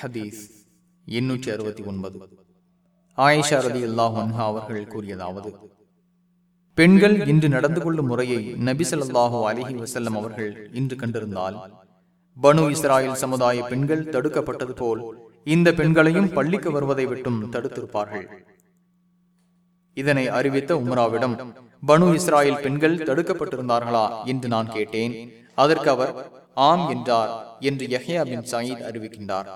ஹதீஸ் எண்ணூற்றி அறுபத்தி ஒன்பது. ஆயிஷா ரதி அல்லாஹ் அவர்கள் கூறியதாவது பெண்கள் இன்று நடந்து கொள்ளும் முறையை நபிசல்லாஹு அலிஹி வசல்லம் அவர்கள் இன்று கண்டிருந்தால் பனு இஸ்ராயல் சமுதாய பெண்கள் தடுக்கப்பட்டது போல் இந்த பெண்களையும் பள்ளிக்கு வருவதை விட்டும் தடுத்திருப்பார்கள். இதனை அறிவித்த உம்ராவிடம் பனு இஸ்ராயல் பெண்கள் தடுக்கப்பட்டிருந்தார்களா என்று நான் கேட்டேன். அதற்கு அவர் ஆம் என்றார் என்று யஹ்யா பின் சயீத் அறிவிக்கின்றார்.